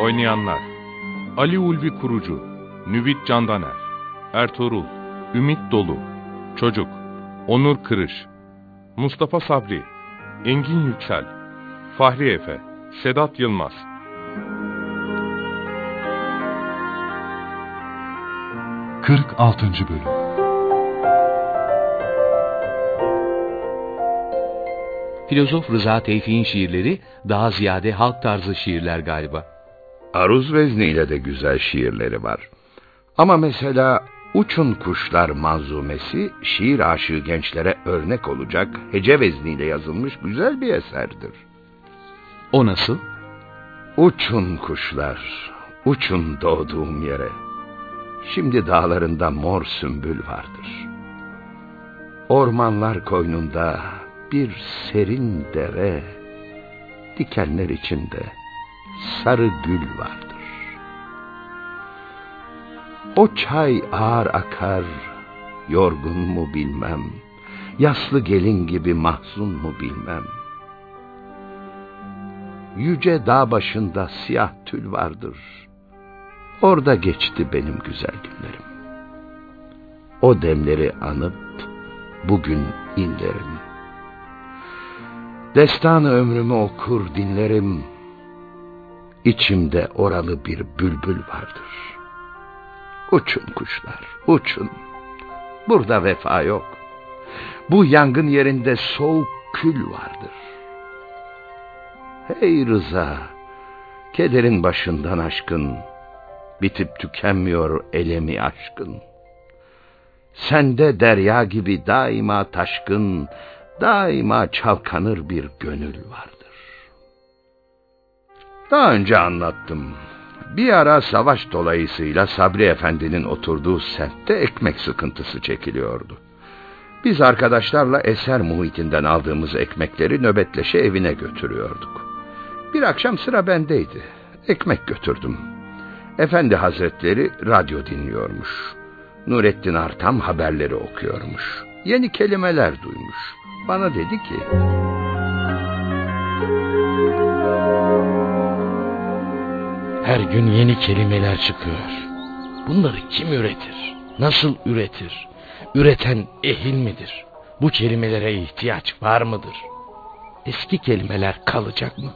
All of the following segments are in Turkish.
Oynayanlar Ali Ulvi Kurucu Nüvit Candaner Ertuğrul Ümit Dolu Çocuk Onur Kırış Mustafa Sabri Engin Yüksel Fahri Efe Sedat Yılmaz 46. Bölüm Filozof Rıza Tevfik'in şiirleri daha ziyade halk tarzı şiirler galiba. Aruz vezniyle de güzel şiirleri var. Ama mesela Uçun Kuşlar manzumesi şiir aşığı gençlere örnek olacak hece vezniyle yazılmış güzel bir eserdir. O nasıl? Uçun kuşlar, uçun doğduğum yere. Şimdi dağlarında mor sümbül vardır. Ormanlar koynunda bir serin dere, dikenler içinde sarı gül vardır. O çay ağır akar, yorgun mu bilmem, yaslı gelin gibi mahzun mu bilmem. Yüce dağ başında siyah tül vardır. Orada geçti benim güzel günlerim. O demleri anıp bugün inlerim. Destanı ömrümü okur dinlerim. İçimde oralı bir bülbül vardır. Uçun kuşlar, uçun. Burada vefa yok. Bu yangın yerinde soğuk kül vardır. Hey Rıza, kederin başından aşkın, bitip tükenmiyor elemi aşkın. Sende derya gibi daima taşkın, daima çalkanır bir gönül vardır. Daha önce anlattım. Bir ara savaş dolayısıyla Sabri Efendi'nin oturduğu semtte ekmek sıkıntısı çekiliyordu. Biz arkadaşlarla eser muhitinden aldığımız ekmekleri nöbetleşe evine götürüyorduk. Bir akşam sıra bendeydi. Ekmek götürdüm. Efendi Hazretleri radyo dinliyormuş. Nurettin Artam haberleri okuyormuş. Yeni kelimeler duymuş. Bana dedi ki... Her gün yeni kelimeler çıkıyor. Bunları kim üretir? Nasıl üretir? Üreten ehil midir? Bu kelimelere ihtiyaç var mıdır? Eski kelimeler kalacak mı?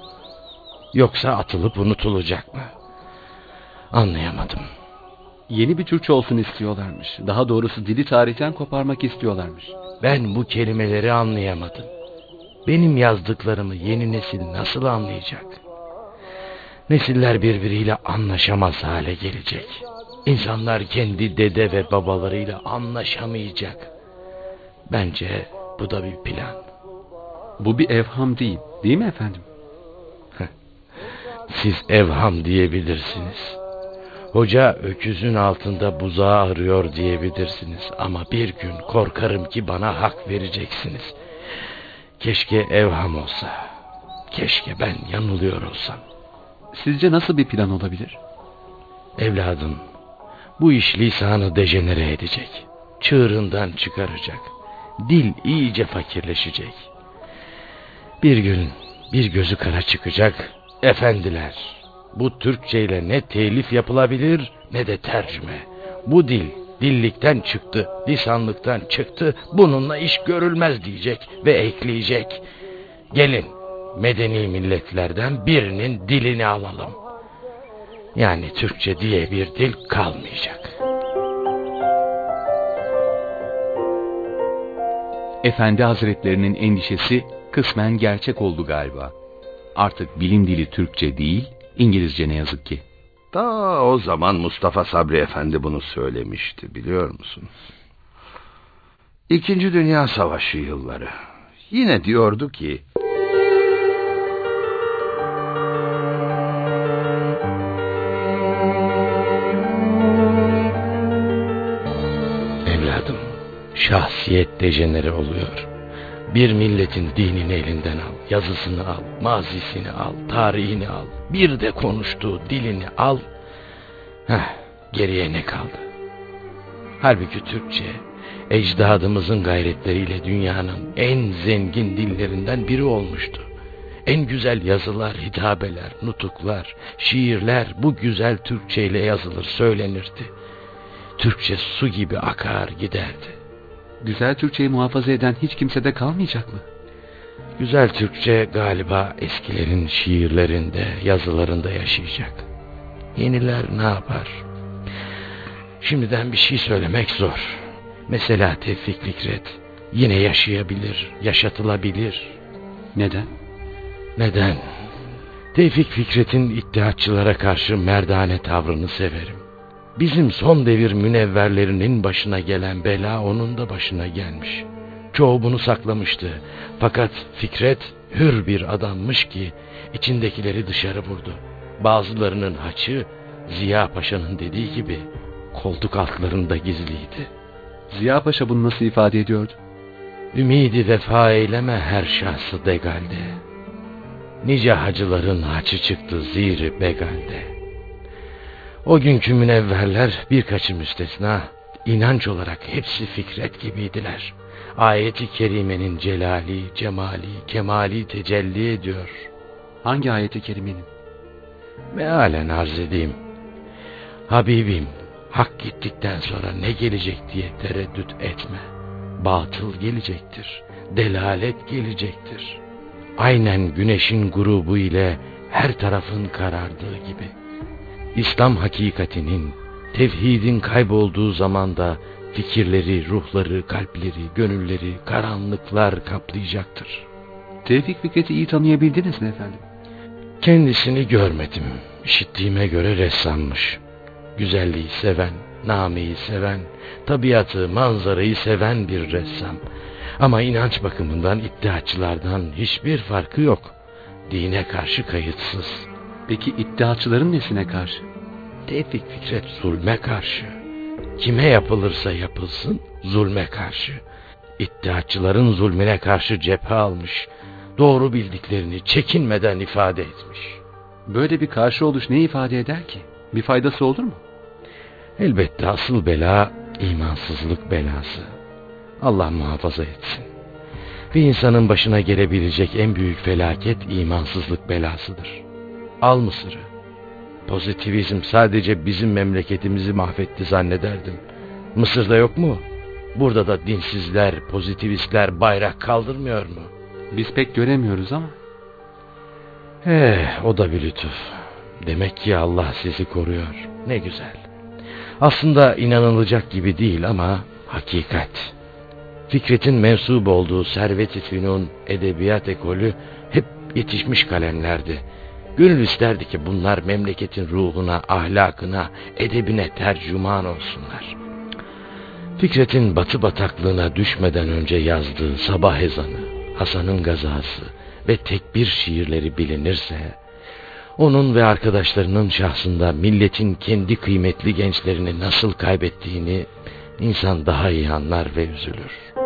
Yoksa atılıp unutulacak mı? Anlayamadım. Yeni bir Türkçe olsun istiyorlarmış. Daha doğrusu dili tarihten koparmak istiyorlarmış. Ben bu kelimeleri anlayamadım. Benim yazdıklarımı yeni nesil nasıl anlayacak? Nesiller birbiriyle anlaşamaz hale gelecek. İnsanlar kendi dede ve babalarıyla anlaşamayacak. Bence bu da bir plan. Bu bir evham değil, değil mi efendim? Siz evham diyebilirsiniz. Hoca öküzün altında buzağı arıyor diyebilirsiniz. Ama bir gün korkarım ki bana hak vereceksiniz. Keşke evham olsa. Keşke ben yanılıyor olsam. Sizce nasıl bir plan olabilir? Evladım, bu iş lisanı dejenere edecek. Çığırından çıkaracak. Dil iyice fakirleşecek. Bir gün bir gözü kara çıkacak. Efendiler, bu Türkçe ile ne telif yapılabilir ne de tercüme. Bu dil dillikten çıktı, lisanlıktan çıktı. Bununla iş görülmez diyecek ve ekleyecek. Gelin medeni milletlerden birinin dilini alalım. Yani Türkçe diye bir dil kalmayacak. Efendi Hazretlerinin endişesi kısmen gerçek oldu galiba. Artık bilim dili Türkçe değil, İngilizce ne yazık ki. Ta o zaman Mustafa Sabri Efendi bunu söylemişti biliyor musun? İkinci Dünya Savaşı yılları. Yine diyordu ki... şahsiyet dejenere oluyor. Bir milletin dinini elinden al, yazısını al, mazisini al, tarihini al, bir de konuştuğu dilini al. Heh, geriye ne kaldı? Halbuki Türkçe, ecdadımızın gayretleriyle dünyanın en zengin dillerinden biri olmuştu. En güzel yazılar, hitabeler, nutuklar, şiirler bu güzel Türkçe ile yazılır, söylenirdi. Türkçe su gibi akar giderdi. Güzel Türkçeyi muhafaza eden hiç kimse de kalmayacak mı? Güzel Türkçe galiba eskilerin şiirlerinde, yazılarında yaşayacak. Yeniler ne yapar? Şimdiden bir şey söylemek zor. Mesela Tevfik Fikret yine yaşayabilir, yaşatılabilir. Neden? Neden? Tevfik Fikret'in iddiatçılara karşı merdane tavrını severim. Bizim son devir münevverlerinin başına gelen bela onun da başına gelmiş. Çoğu bunu saklamıştı. Fakat Fikret hür bir adammış ki içindekileri dışarı vurdu. Bazılarının haçı Ziya Paşa'nın dediği gibi koltuk altlarında gizliydi. Ziya Paşa bunu nasıl ifade ediyordu? Ümidi vefa eyleme her şahsı degalde. Nice hacıların haçı çıktı ziri begalde. O günkü münevverler birkaçı müstesna, inanç olarak hepsi Fikret gibiydiler. Ayeti kerimenin celali, cemali, kemali tecelli ediyor. Hangi ayeti kerimenin? Mealen arz edeyim. Habibim, hak gittikten sonra ne gelecek diye tereddüt etme. Batıl gelecektir, delalet gelecektir. Aynen güneşin grubu ile her tarafın karardığı gibi. İslam hakikatinin, tevhidin kaybolduğu zamanda fikirleri, ruhları, kalpleri, gönülleri, karanlıklar kaplayacaktır. Tevfik Fikret'i iyi tanıyabildiniz mi efendim? Kendisini görmedim. İşittiğime göre ressammış. Güzelliği seven, nameyi seven, tabiatı, manzarayı seven bir ressam. Ama inanç bakımından iddiaçılardan hiçbir farkı yok. Dine karşı kayıtsız. Peki iddiaçıların nesine karşı? Tevfik Fikret zulme karşı. Kime yapılırsa yapılsın zulme karşı. İddiaçıların zulmüne karşı cephe almış. Doğru bildiklerini çekinmeden ifade etmiş. Böyle bir karşı oluş ne ifade eder ki? Bir faydası olur mu? Elbette asıl bela imansızlık belası. Allah muhafaza etsin. Bir insanın başına gelebilecek en büyük felaket imansızlık belasıdır. Al Mısır'ı. Pozitivizm sadece bizim memleketimizi mahvetti zannederdim. Mısır'da yok mu? Burada da dinsizler, pozitivistler bayrak kaldırmıyor mu? Biz pek göremiyoruz ama. Eh, o da bir lütuf. Demek ki Allah sizi koruyor. Ne güzel. Aslında inanılacak gibi değil ama hakikat. Fikret'in mensup olduğu Servet-i Fünun edebiyat ekolü hep yetişmiş kalemlerdi. Gönül isterdi ki bunlar memleketin ruhuna, ahlakına, edebine tercüman olsunlar. Fikret'in batı bataklığına düşmeden önce yazdığı sabah ezanı, Hasan'ın gazası ve tekbir şiirleri bilinirse, onun ve arkadaşlarının şahsında milletin kendi kıymetli gençlerini nasıl kaybettiğini insan daha iyi anlar ve üzülür.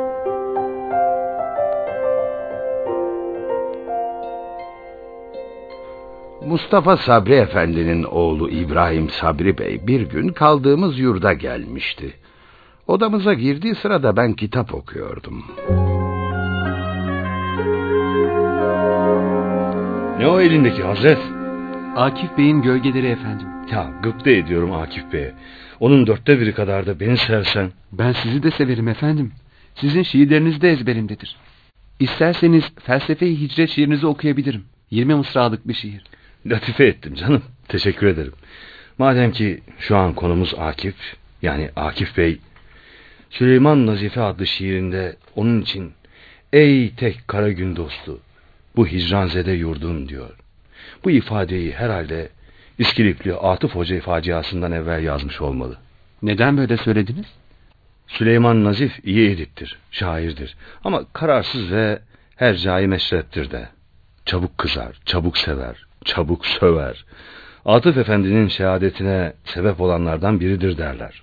Mustafa Sabri Efendi'nin oğlu İbrahim Sabri Bey bir gün kaldığımız yurda gelmişti. Odamıza girdiği sırada ben kitap okuyordum. Ne o elindeki Hazret? Akif Bey'in gölgeleri efendim. Ya gıpta ediyorum Akif Bey'e. Onun dörtte biri kadar da beni sevsen. Ben sizi de severim efendim. Sizin şiirleriniz de ezberimdedir. İsterseniz felsefe-i hicret şiirinizi okuyabilirim. 20 mısralık bir şiir. Latife ettim canım. Teşekkür ederim. Madem ki şu an konumuz Akif, yani Akif Bey, Süleyman Nazife adlı şiirinde onun için Ey tek kara gün dostu, bu hicranzede yurdun diyor. Bu ifadeyi herhalde İskilipli Atıf Hoca faciasından evvel yazmış olmalı. Neden böyle söylediniz? Süleyman Nazif iyi ediptir, şairdir. Ama kararsız ve her cai meşreptir de. Çabuk kızar, çabuk sever, çabuk söver. Atıf Efendi'nin şehadetine sebep olanlardan biridir derler.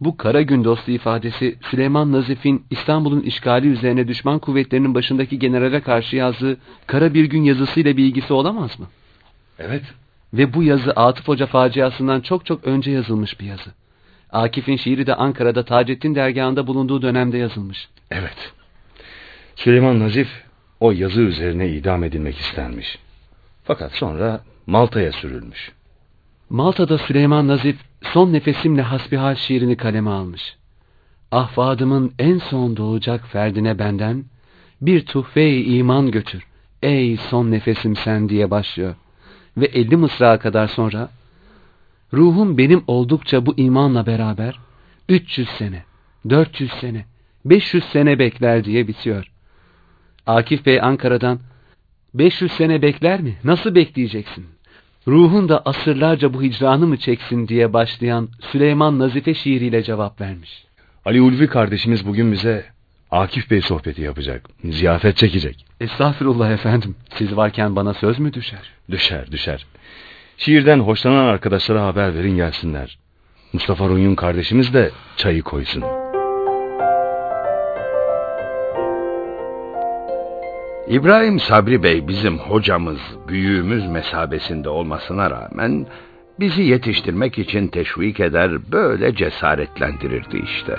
Bu kara gün dostu ifadesi Süleyman Nazif'in İstanbul'un işgali üzerine düşman kuvvetlerinin başındaki generale karşı yazdığı kara bir gün yazısıyla bir ilgisi olamaz mı? Evet. Ve bu yazı Atıf Hoca faciasından çok çok önce yazılmış bir yazı. Akif'in şiiri de Ankara'da Taceddin dergahında bulunduğu dönemde yazılmış. Evet. Süleyman Nazif o yazı üzerine idam edilmek istenmiş. Fakat sonra Malta'ya sürülmüş. Malta'da Süleyman Nazif son nefesimle hasbihal şiirini kaleme almış. Ahvadımın en son doğacak ferdine benden bir tuhfe iman götür. Ey son nefesim sen diye başlıyor. Ve elli mısrağa kadar sonra ruhum benim oldukça bu imanla beraber 300 sene, 400 sene, 500 sene bekler diye bitiyor. Akif Bey Ankara'dan 500 sene bekler mi? Nasıl bekleyeceksin? Ruhun da asırlarca bu hicranı mı çeksin diye başlayan Süleyman Nazife şiiriyle cevap vermiş. Ali Ulvi kardeşimiz bugün bize Akif Bey sohbeti yapacak. Ziyafet çekecek. Estağfirullah efendim. Siz varken bana söz mü düşer? Düşer düşer. Şiirden hoşlanan arkadaşlara haber verin gelsinler. Mustafa Runyun kardeşimiz de çayı koysun. İbrahim Sabri Bey bizim hocamız, büyüğümüz mesabesinde olmasına rağmen bizi yetiştirmek için teşvik eder, böyle cesaretlendirirdi işte.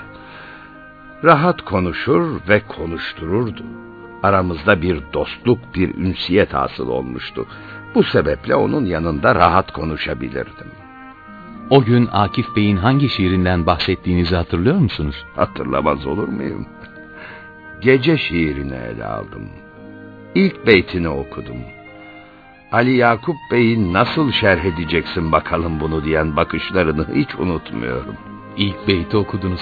Rahat konuşur ve konuştururdu. Aramızda bir dostluk, bir ünsiyet hasıl olmuştu. Bu sebeple onun yanında rahat konuşabilirdim. O gün Akif Bey'in hangi şiirinden bahsettiğinizi hatırlıyor musunuz? Hatırlamaz olur muyum? Gece şiirini ele aldım. İlk beytini okudum. Ali Yakup Bey'in nasıl şerh edeceksin bakalım bunu diyen bakışlarını hiç unutmuyorum. İlk beyti okudunuz.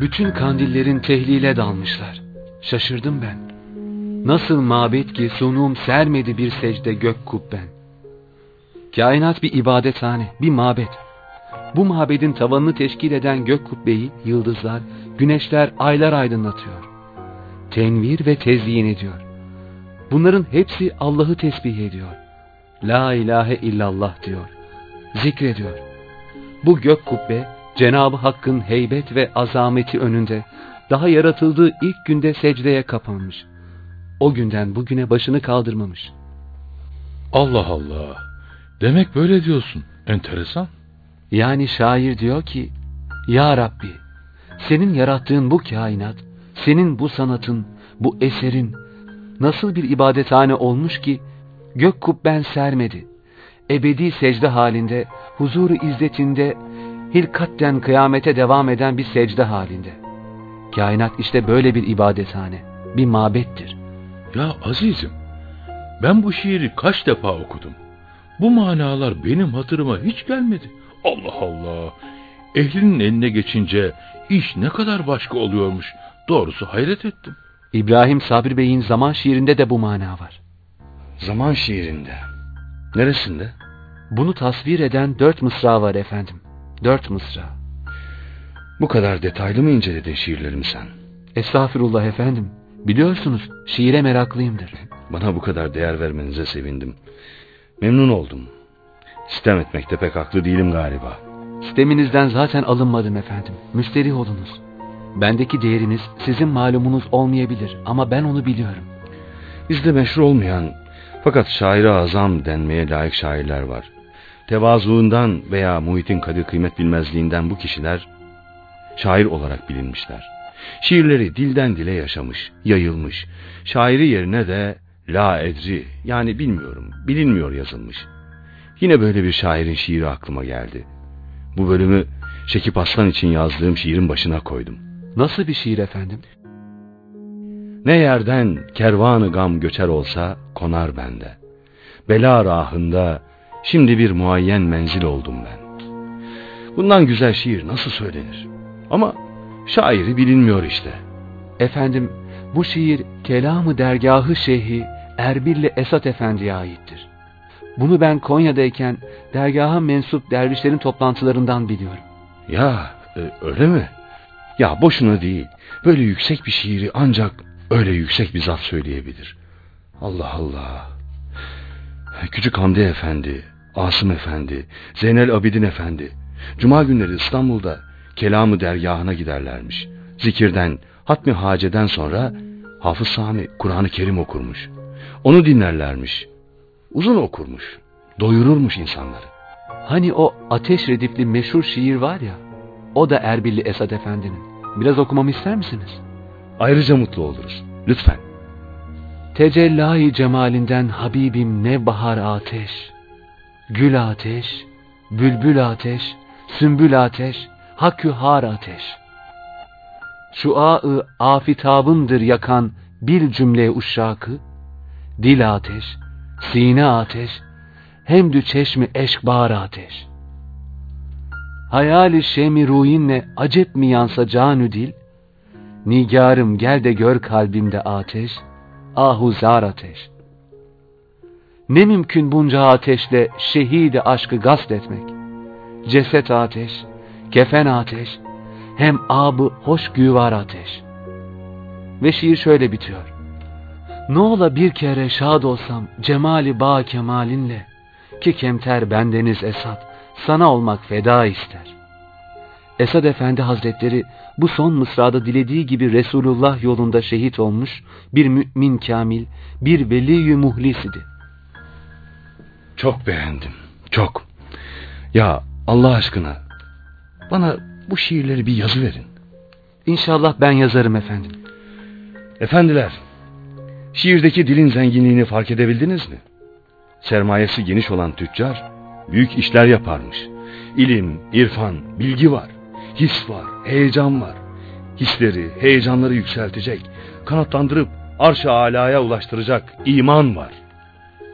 Bütün kandillerin tehlile dalmışlar. Şaşırdım ben. Nasıl mabet ki sunum sermedi bir secde gök kubben. Kainat bir ibadethane, bir mabet. Bu mabedin tavanını teşkil eden gök kubbeyi yıldızlar, güneşler, aylar aydınlatıyor. Tenvir ve tezyin ediyor. Bunların hepsi Allah'ı tesbih ediyor. La ilahe illallah diyor. Zikrediyor. Bu gök kubbe Cenab-ı Hakk'ın heybet ve azameti önünde daha yaratıldığı ilk günde secdeye kapanmış. O günden bugüne başını kaldırmamış. Allah Allah. Demek böyle diyorsun. Enteresan. Yani şair diyor ki, Ya Rabbi, senin yarattığın bu kainat, senin bu sanatın, bu eserin nasıl bir ibadethane olmuş ki gök kubben sermedi. Ebedi secde halinde, huzuru izzetinde, hilkatten kıyamete devam eden bir secde halinde. Kainat işte böyle bir ibadethane, bir mabettir. Ya azizim, ben bu şiiri kaç defa okudum. Bu manalar benim hatırıma hiç gelmedi. Allah Allah. Ehlinin eline geçince iş ne kadar başka oluyormuş. Doğrusu hayret ettim. İbrahim Sabri Bey'in zaman şiirinde de bu mana var. Zaman şiirinde. Neresinde? Bunu tasvir eden dört mısra var efendim. Dört mısra. Bu kadar detaylı mı inceledin şiirlerimi sen? Estağfirullah efendim. Biliyorsunuz şiire meraklıyımdır. Bana bu kadar değer vermenize sevindim. Memnun oldum. Sistem etmekte pek haklı değilim galiba. Sisteminizden zaten alınmadım efendim. Müsterih olunuz. Bendeki değeriniz sizin malumunuz olmayabilir ama ben onu biliyorum. Bizde meşhur olmayan fakat şairi azam denmeye layık şairler var. Tevazuundan veya muhitin kadir kıymet bilmezliğinden bu kişiler şair olarak bilinmişler. Şiirleri dilden dile yaşamış, yayılmış. Şairi yerine de la edri yani bilmiyorum, bilinmiyor yazılmış. Yine böyle bir şairin şiiri aklıma geldi. Bu bölümü Şekip Aslan için yazdığım şiirin başına koydum. Nasıl bir şiir efendim? Ne yerden kervanı gam göçer olsa konar bende. Bela rahında şimdi bir muayyen menzil oldum ben. Bundan güzel şiir nasıl söylenir? Ama şairi bilinmiyor işte. Efendim bu şiir Kelamı Dergahı Şeyhi Erbil'le Esat Efendi'ye aittir. Bunu ben Konya'dayken dergaha mensup dervişlerin toplantılarından biliyorum. Ya e, öyle mi? Ya boşuna değil. Böyle yüksek bir şiiri ancak öyle yüksek bir zat söyleyebilir. Allah Allah. Küçük Hamdi Efendi, Asım Efendi, Zeynel Abidin Efendi. Cuma günleri İstanbul'da kelamı dergahına giderlermiş. Zikirden, hatmi haceden sonra Hafız Sami Kur'an-ı Kerim okurmuş. Onu dinlerlermiş. Uzun okurmuş. Doyururmuş insanları. Hani o ateş redifli meşhur şiir var ya, o da Erbilli Esad Efendi'nin. Biraz okumamı ister misiniz? Ayrıca mutlu oluruz. Lütfen. Tecellayı cemalinden Habibim ne bahar ateş, gül ateş, bülbül ateş, sümbül ateş, hakühar ateş. Şuaı afitabındır yakan bir cümle uşşakı, dil ateş, sine ateş, hemdü çeşmi eşkbar ateş. Hayali şemi ruhinle acep mi yansa canü dil, nigarım gel de gör kalbimde ateş, ahuzar ateş. Ne mümkün bunca ateşle şehidi aşkı gasp etmek. Ceset ateş, kefen ateş, hem abı hoş güvar ateş. Ve şiir şöyle bitiyor. Ne ola bir kere şad olsam cemali bağ kemalinle ki kemter bendeniz Esad sana olmak feda ister. Esad Efendi Hazretleri bu son mısrada dilediği gibi Resulullah yolunda şehit olmuş bir mümin kamil, bir veli muhlis idi. Çok beğendim. Çok. Ya Allah aşkına bana bu şiirleri bir yazı verin. İnşallah ben yazarım efendim. Efendiler, şiirdeki dilin zenginliğini fark edebildiniz mi? Sermayesi geniş olan tüccar büyük işler yaparmış. İlim, irfan, bilgi var. His var, heyecan var. Hisleri, heyecanları yükseltecek, kanatlandırıp arş-ı alaya ulaştıracak iman var.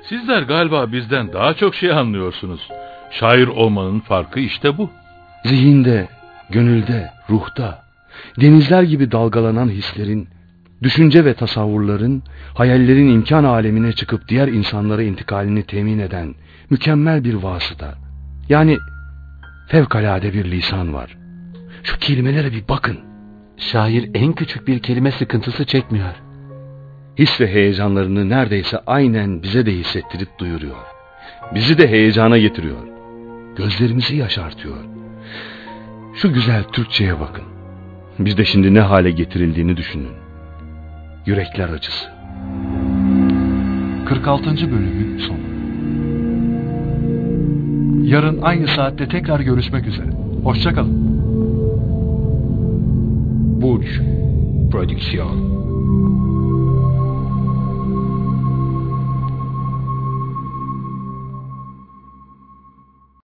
Sizler galiba bizden daha çok şey anlıyorsunuz. Şair olmanın farkı işte bu. Zihinde, gönülde, ruhta, denizler gibi dalgalanan hislerin, düşünce ve tasavvurların, hayallerin imkan alemine çıkıp diğer insanlara intikalini temin eden mükemmel bir vasıta. Yani fevkalade bir lisan var. Şu kelimelere bir bakın. Şair en küçük bir kelime sıkıntısı çekmiyor. His ve heyecanlarını neredeyse aynen bize de hissettirip duyuruyor. Bizi de heyecana getiriyor. Gözlerimizi yaşartıyor. Şu güzel Türkçe'ye bakın. Biz de şimdi ne hale getirildiğini düşünün. Yürekler acısı. 46. bölümün sonu. Yarın aynı saatte tekrar görüşmek üzere. Hoşçakalın. Burç Prodüksiyon